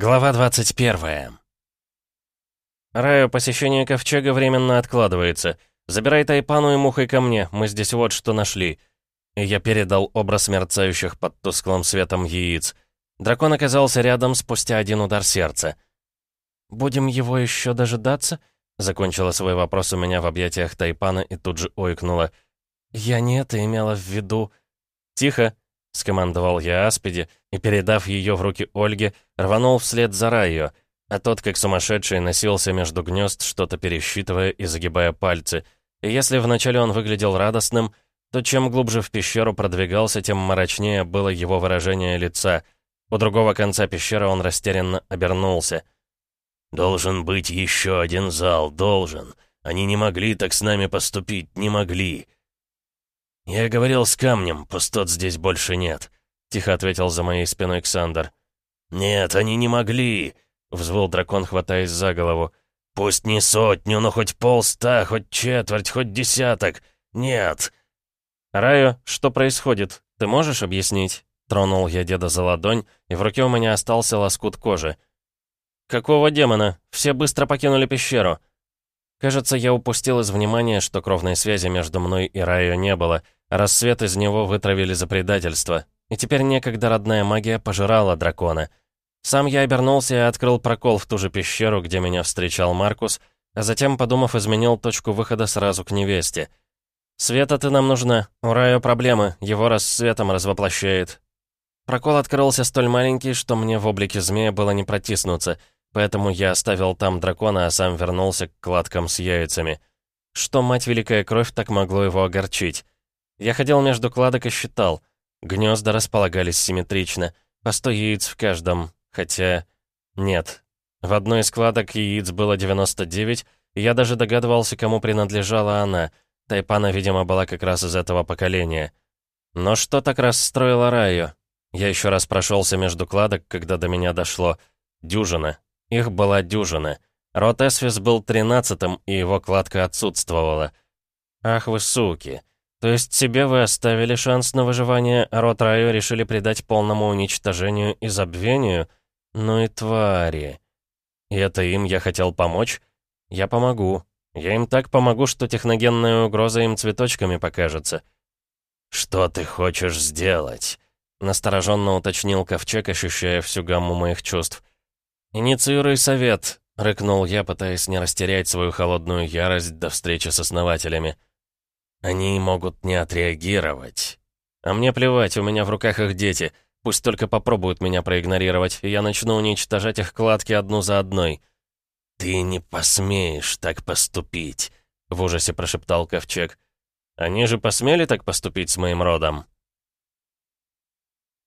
Глава 21 «Раю, посещение ковчега временно откладывается. Забирай Тайпану и Мухой ко мне, мы здесь вот что нашли». И я передал образ мерцающих под тусклым светом яиц. Дракон оказался рядом спустя один удар сердца. «Будем его еще дожидаться?» Закончила свой вопрос у меня в объятиях Тайпана и тут же ойкнула. «Я не это имела в виду». «Тихо!» — скомандовал я Аспиде и, передав ее в руки Ольге, рванул вслед за Райо, а тот, как сумасшедший, носился между гнезд, что-то пересчитывая и загибая пальцы. И если вначале он выглядел радостным, то чем глубже в пещеру продвигался, тем мрачнее было его выражение лица. У другого конца пещеры он растерянно обернулся. «Должен быть еще один зал, должен. Они не могли так с нами поступить, не могли. «Я говорил с камнем, пустот здесь больше нет», — тихо ответил за моей спиной Ксандр. «Нет, они не могли», — взвыл дракон, хватаясь за голову. «Пусть не сотню, но хоть полста, хоть четверть, хоть десяток. Нет». «Раю, что происходит? Ты можешь объяснить?» Тронул я деда за ладонь, и в руке у меня остался лоскут кожи. «Какого демона? Все быстро покинули пещеру». Кажется, я упустил из внимания, что кровной связи между мной и Раю не было — Рассвет из него вытравили за предательство. И теперь некогда родная магия пожирала дракона. Сам я обернулся и открыл прокол в ту же пещеру, где меня встречал Маркус, а затем, подумав, изменил точку выхода сразу к невесте. «Света, ты нам нужна. У Раю проблемы. Его рассветом развоплощает». Прокол открылся столь маленький, что мне в облике змея было не протиснуться, поэтому я оставил там дракона, а сам вернулся к кладкам с яйцами. Что, мать Великая Кровь, так могло его огорчить? Я ходил между кладок и считал. Гнезда располагались симметрично, по сто яиц в каждом, хотя... Нет. В одной из кладок яиц было 99, и я даже догадывался, кому принадлежала она. Тайпана, видимо, была как раз из этого поколения. Но что так расстроило Раю? Я еще раз прошелся между кладок, когда до меня дошло. Дюжина. Их была дюжина. Рот Эсфис был тринадцатым, и его кладка отсутствовала. Ах вы суки. То есть себе вы оставили шанс на выживание, а род Райо решили придать полному уничтожению и забвению? Ну и твари. И это им я хотел помочь? Я помогу. Я им так помогу, что техногенная угроза им цветочками покажется. «Что ты хочешь сделать?» Настороженно уточнил Ковчег, ощущая всю гамму моих чувств. «Инициируй совет», — рыкнул я, пытаясь не растерять свою холодную ярость до встречи с основателями. Они могут не отреагировать. А мне плевать, у меня в руках их дети. Пусть только попробуют меня проигнорировать, и я начну уничтожать их кладки одну за одной. «Ты не посмеешь так поступить», — в ужасе прошептал Ковчег. «Они же посмели так поступить с моим родом?»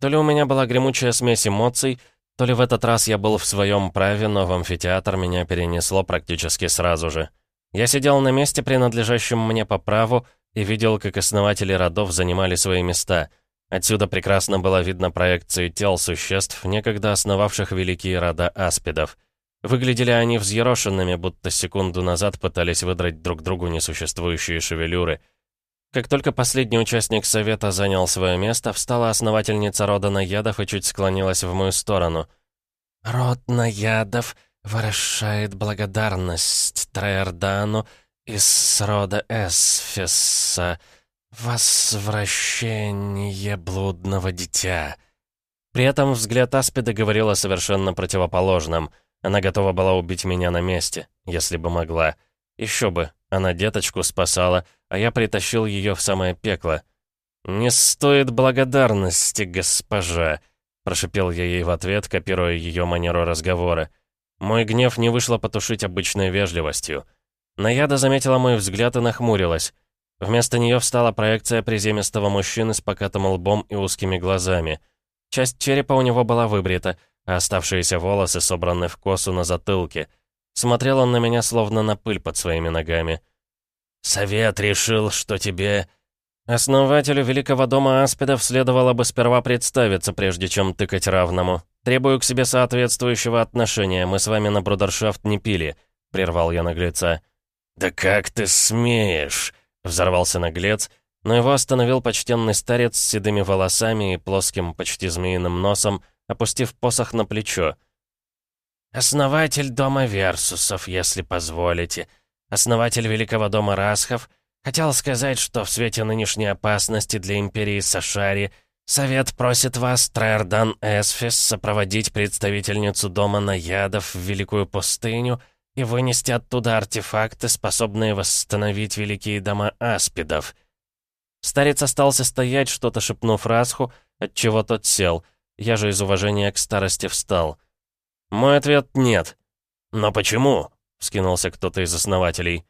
То ли у меня была гремучая смесь эмоций, то ли в этот раз я был в своем праве, но в амфитеатр меня перенесло практически сразу же. Я сидел на месте, принадлежащем мне по праву, и видел, как основатели родов занимали свои места. Отсюда прекрасно было видно проекции тел существ, некогда основавших великие рода аспидов. Выглядели они взъерошенными, будто секунду назад пытались выдрать друг другу несуществующие шевелюры. Как только последний участник совета занял свое место, встала основательница рода Наядов и чуть склонилась в мою сторону. «Род Наядов «Ворошает благодарность Траердану из рода Эсфиса. Возвращение блудного дитя». При этом взгляд Аспида говорил о совершенно противоположном. Она готова была убить меня на месте, если бы могла. Еще бы, она деточку спасала, а я притащил ее в самое пекло. «Не стоит благодарности, госпожа», — прошипел я ей в ответ, копируя ее манеру разговора. Мой гнев не вышло потушить обычной вежливостью. Наяда заметила мой взгляд и нахмурилась. Вместо нее встала проекция приземистого мужчины с покатым лбом и узкими глазами. Часть черепа у него была выбрита, а оставшиеся волосы собраны в косу на затылке. Смотрел он на меня, словно на пыль под своими ногами. «Совет решил, что тебе...» Основателю Великого дома Аспидов следовало бы сперва представиться, прежде чем тыкать равному. Требую к себе соответствующего отношения, мы с вами на брудершафт не пили», — прервал я наглеца. «Да как ты смеешь?» — взорвался наглец, но его остановил почтенный старец с седыми волосами и плоским, почти змеиным носом, опустив посох на плечо. «Основатель дома Версусов, если позволите. Основатель Великого дома Расхов. Хотел сказать, что в свете нынешней опасности для Империи Сашари Совет просит вас, Трэрдан Эсфис, сопроводить представительницу дома Наядов в Великую пустыню и вынести оттуда артефакты, способные восстановить великие дома Аспидов». Старец остался стоять, что-то шепнув Расху, отчего тот сел. Я же из уважения к старости встал. Мой ответ — нет. «Но почему?» — вскинулся кто-то из основателей.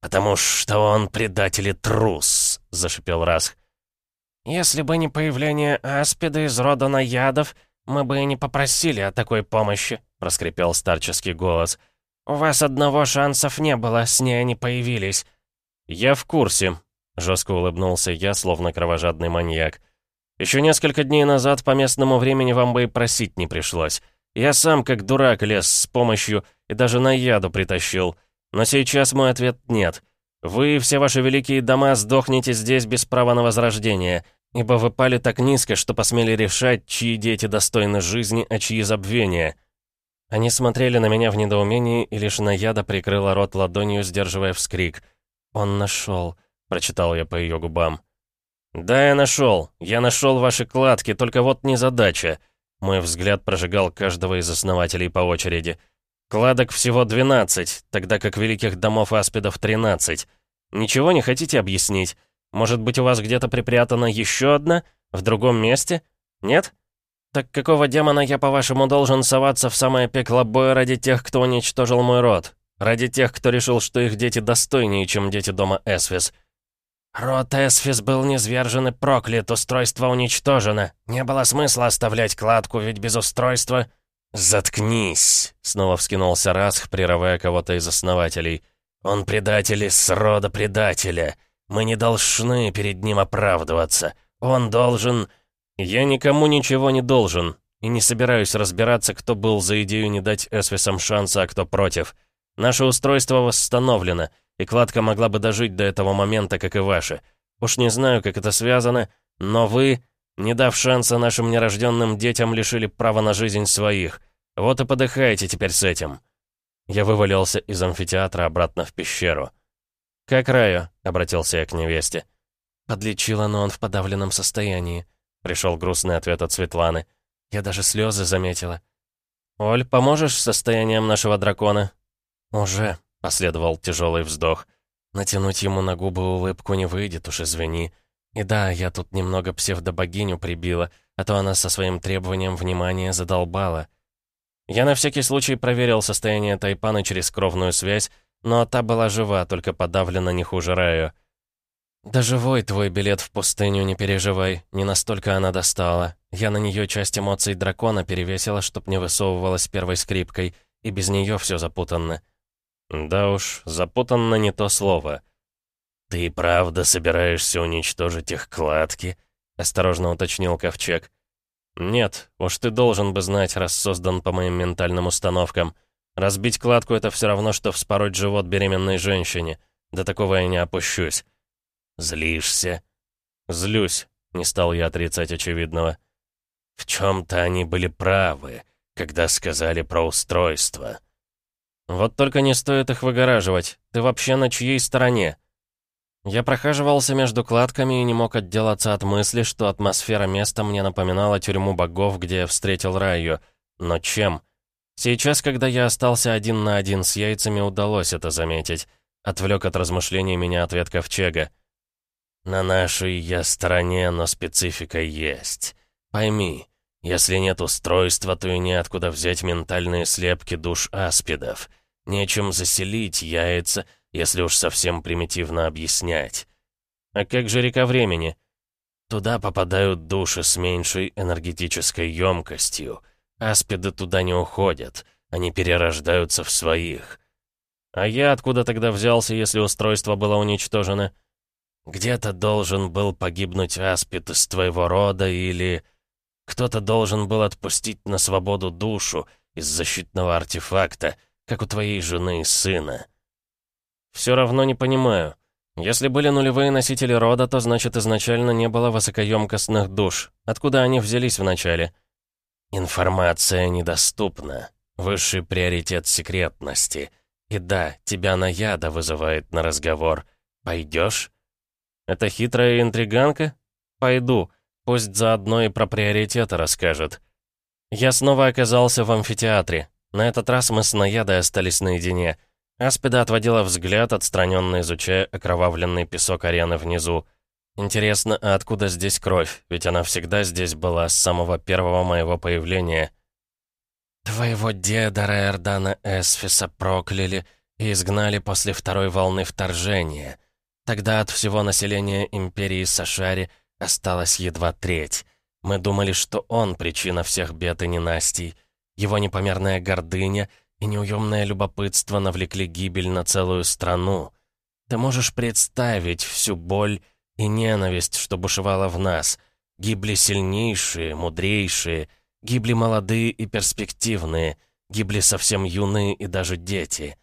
«Потому что он предатель и трус», — зашипел Расх. «Если бы не появление Аспида из рода наядов, мы бы и не попросили о такой помощи», — проскрипел старческий голос. «У вас одного шансов не было, с ней они появились». «Я в курсе», Жестко улыбнулся я, словно кровожадный маньяк. Еще несколько дней назад по местному времени вам бы и просить не пришлось. Я сам, как дурак, лез с помощью и даже на яду притащил. Но сейчас мой ответ нет. Вы и все ваши великие дома сдохнете здесь без права на возрождение, ибо вы пали так низко, что посмели решать, чьи дети достойны жизни, а чьи забвения. Они смотрели на меня в недоумении, и лишь Наяда прикрыла рот ладонью, сдерживая вскрик. «Он нашел прочитал я по ее губам. «Да, я нашел. Я нашел ваши кладки, только вот не задача». Мой взгляд прожигал каждого из основателей по очереди. «Кладок всего 12, тогда как великих домов аспидов 13. Ничего не хотите объяснить? Может быть, у вас где-то припрятана еще одна? В другом месте? Нет? Так какого демона я, по-вашему, должен соваться в самое пекло боя ради тех, кто уничтожил мой род? Ради тех, кто решил, что их дети достойнее, чем дети дома Эсвис?» «Рот Эсфис был низвержен и проклят, устройство уничтожено. Не было смысла оставлять кладку, ведь без устройства...» «Заткнись!» — снова вскинулся Расх, прерывая кого-то из основателей. «Он предатель из рода предателя. Мы не должны перед ним оправдываться. Он должен...» «Я никому ничего не должен, и не собираюсь разбираться, кто был за идею не дать Эсвисам шанса, а кто против. Наше устройство восстановлено» и кладка могла бы дожить до этого момента, как и ваши. Уж не знаю, как это связано, но вы, не дав шанса нашим нерожденным детям, лишили права на жизнь своих. Вот и подыхаете теперь с этим». Я вывалился из амфитеатра обратно в пещеру. «Как Раю?» — обратился я к невесте. «Подлечила, но он в подавленном состоянии», — пришел грустный ответ от Светланы. «Я даже слезы заметила». «Оль, поможешь состоянием нашего дракона?» «Уже», Последовал тяжелый вздох. Натянуть ему на губы улыбку не выйдет, уж извини. И да, я тут немного псевдобогиню прибила, а то она со своим требованием внимания задолбала. Я на всякий случай проверил состояние Тайпана через кровную связь, но та была жива, только подавлена не хуже Раю. «Да живой твой билет в пустыню, не переживай, не настолько она достала. Я на нее часть эмоций дракона перевесила, чтоб не высовывалась первой скрипкой, и без нее все запутанно». Да уж, запутанно не то слово. «Ты правда собираешься уничтожить их кладки?» — осторожно уточнил Ковчег. «Нет, уж ты должен бы знать, раз создан по моим ментальным установкам. Разбить кладку — это все равно, что вспороть живот беременной женщине. До такого я не опущусь». «Злишься?» «Злюсь», — не стал я отрицать очевидного. «В чем-то они были правы, когда сказали про устройство». «Вот только не стоит их выгораживать. Ты вообще на чьей стороне?» Я прохаживался между кладками и не мог отделаться от мысли, что атмосфера места мне напоминала тюрьму богов, где я встретил Раю. Но чем? Сейчас, когда я остался один на один с яйцами, удалось это заметить. Отвлек от размышлений меня ответ Ковчега. «На нашей я стороне, но специфика есть. Пойми, если нет устройства, то и неоткуда взять ментальные слепки душ аспидов. Нечем заселить яйца, если уж совсем примитивно объяснять. А как же река времени? Туда попадают души с меньшей энергетической емкостью. Аспиды туда не уходят, они перерождаются в своих. А я откуда тогда взялся, если устройство было уничтожено? Где-то должен был погибнуть аспид из твоего рода или... Кто-то должен был отпустить на свободу душу из защитного артефакта, как у твоей жены и сына. Все равно не понимаю. Если были нулевые носители рода, то значит изначально не было высокоемкостных душ. Откуда они взялись вначале? Информация недоступна. Высший приоритет секретности. И да, тебя Наяда вызывает на разговор. Пойдешь? Это хитрая интриганка? Пойду. Пусть заодно и про приоритеты расскажет. Я снова оказался в амфитеатре. На этот раз мы с Наядой остались наедине. Аспида отводила взгляд, отстраненно изучая окровавленный песок арены внизу. Интересно, а откуда здесь кровь? Ведь она всегда здесь была с самого первого моего появления. «Твоего деда Раэрдана Эсфиса прокляли и изгнали после второй волны вторжения. Тогда от всего населения Империи Сашари осталась едва треть. Мы думали, что он причина всех бед и ненастий. Его непомерная гордыня и неуемное любопытство навлекли гибель на целую страну. Ты можешь представить всю боль и ненависть, что бушевала в нас. Гибли сильнейшие, мудрейшие, гибли молодые и перспективные, гибли совсем юные и даже дети.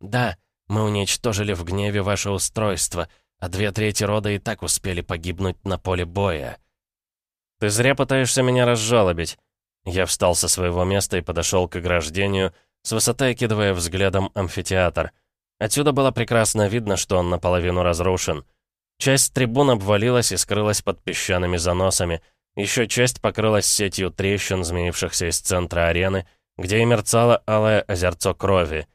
Да, мы уничтожили в гневе ваше устройство, а две трети рода и так успели погибнуть на поле боя. Ты зря пытаешься меня разжалобить. Я встал со своего места и подошел к ограждению, с высоты окидывая взглядом амфитеатр. Отсюда было прекрасно видно, что он наполовину разрушен — Часть трибун обвалилась и скрылась под песчаными заносами. Еще часть покрылась сетью трещин, змеившихся из центра арены, где и мерцало алое озерцо крови.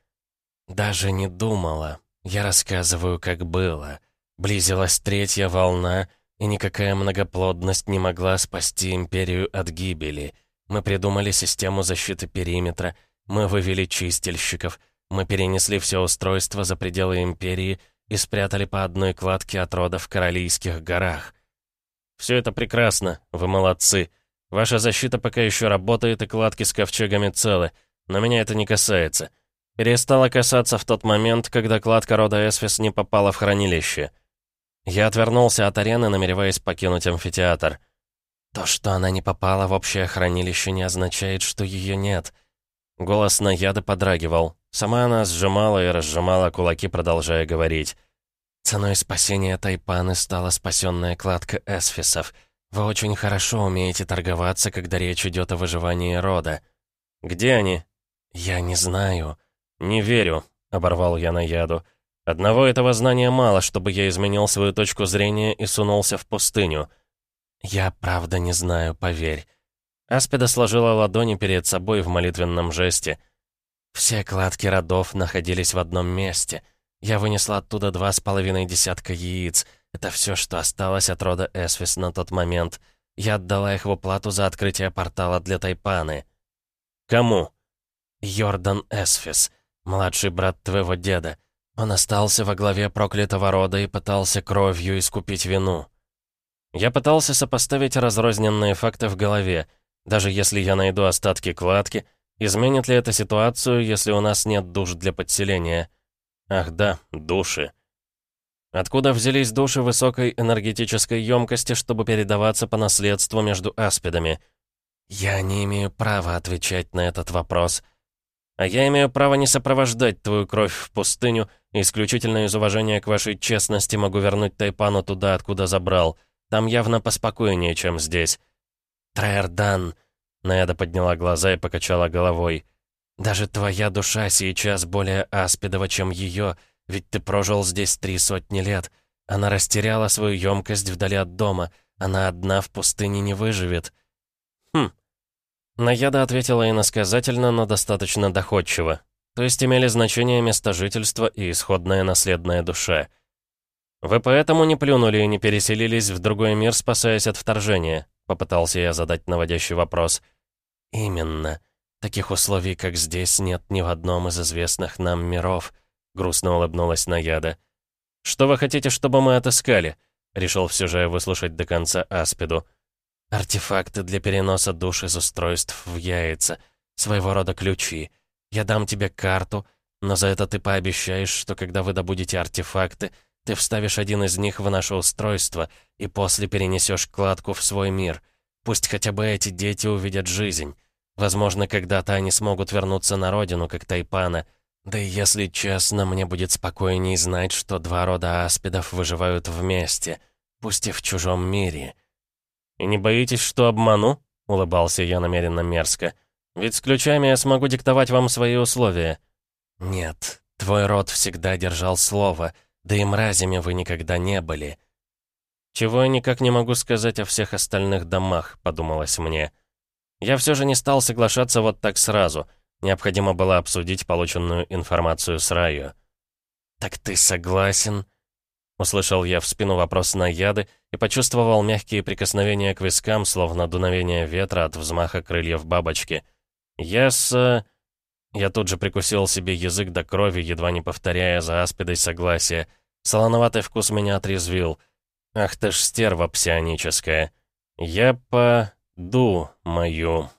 «Даже не думала. Я рассказываю, как было. Близилась третья волна, и никакая многоплодность не могла спасти Империю от гибели. Мы придумали систему защиты периметра, мы вывели чистильщиков, мы перенесли все устройства за пределы Империи — и спрятали по одной кладке от рода в Королийских горах. Все это прекрасно, вы молодцы. Ваша защита пока еще работает, и кладки с ковчегами целы, но меня это не касается. Перестала касаться в тот момент, когда кладка рода Эсфис не попала в хранилище. Я отвернулся от арены, намереваясь покинуть амфитеатр. То, что она не попала в общее хранилище, не означает, что ее нет. Голос Наяды подрагивал. Сама она сжимала и разжимала кулаки, продолжая говорить. «Ценой спасения Тайпаны стала спасенная кладка эсфисов. Вы очень хорошо умеете торговаться, когда речь идет о выживании рода». «Где они?» «Я не знаю». «Не верю», — оборвал я на яду. «Одного этого знания мало, чтобы я изменил свою точку зрения и сунулся в пустыню». «Я правда не знаю, поверь». Аспида сложила ладони перед собой в молитвенном жесте — все кладки родов находились в одном месте. Я вынесла оттуда два с половиной десятка яиц. Это все, что осталось от рода Эсвис на тот момент. Я отдала их в уплату за открытие портала для Тайпаны. Кому? Йордан Эсфис, младший брат твоего деда. Он остался во главе проклятого рода и пытался кровью искупить вину. Я пытался сопоставить разрозненные факты в голове. Даже если я найду остатки кладки, Изменит ли это ситуацию, если у нас нет душ для подселения? Ах да, души. Откуда взялись души высокой энергетической емкости, чтобы передаваться по наследству между аспидами? Я не имею права отвечать на этот вопрос. А я имею право не сопровождать твою кровь в пустыню, и исключительно из уважения к вашей честности могу вернуть Тайпану туда, откуда забрал. Там явно поспокойнее, чем здесь. Траердан, Неда подняла глаза и покачала головой. «Даже твоя душа сейчас более аспидова, чем ее, ведь ты прожил здесь три сотни лет. Она растеряла свою емкость вдали от дома. Она одна в пустыне не выживет». «Хм». Наяда ответила иносказательно, но достаточно доходчиво. То есть имели значение место жительства и исходная наследная душа. «Вы поэтому не плюнули и не переселились в другой мир, спасаясь от вторжения?» Попытался я задать наводящий вопрос. «Именно. Таких условий, как здесь, нет ни в одном из известных нам миров», — грустно улыбнулась Наяда. «Что вы хотите, чтобы мы отыскали?» — решил все же выслушать до конца Аспиду. «Артефакты для переноса душ из устройств в яйца. Своего рода ключи. Я дам тебе карту, но за это ты пообещаешь, что когда вы добудете артефакты, ты вставишь один из них в наше устройство и после перенесешь кладку в свой мир. Пусть хотя бы эти дети увидят жизнь. Возможно, когда-то они смогут вернуться на родину, как Тайпана. Да и если честно, мне будет спокойней знать, что два рода аспидов выживают вместе, пусть и в чужом мире. «И не боитесь, что обману?» — улыбался я намеренно мерзко. Ведь с ключами я смогу диктовать вам свои условия». «Нет, твой род всегда держал слово, да и мразями вы никогда не были». «Чего я никак не могу сказать о всех остальных домах», — подумалось мне. Я все же не стал соглашаться вот так сразу. Необходимо было обсудить полученную информацию с Раю. «Так ты согласен?» Услышал я в спину вопрос на яды и почувствовал мягкие прикосновения к вискам, словно дуновение ветра от взмаха крыльев бабочки. «Я с...» Я тут же прикусил себе язык до крови, едва не повторяя за аспидой согласия. Солоноватый вкус меня отрезвил. «Ах ты ж стерва псионическая! Я по...ду мою...»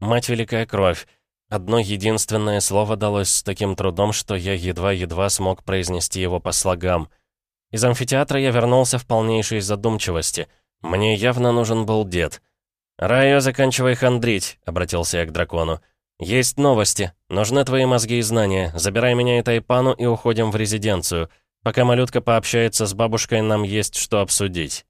Мать великая кровь! Одно единственное слово далось с таким трудом, что я едва-едва смог произнести его по слогам. Из амфитеатра я вернулся в полнейшей задумчивости. Мне явно нужен был дед. «Райо, заканчивай хандрить», — обратился я к дракону. «Есть новости. Нужны твои мозги и знания. Забирай меня и Тайпану и уходим в резиденцию. Пока малютка пообщается с бабушкой, нам есть что обсудить».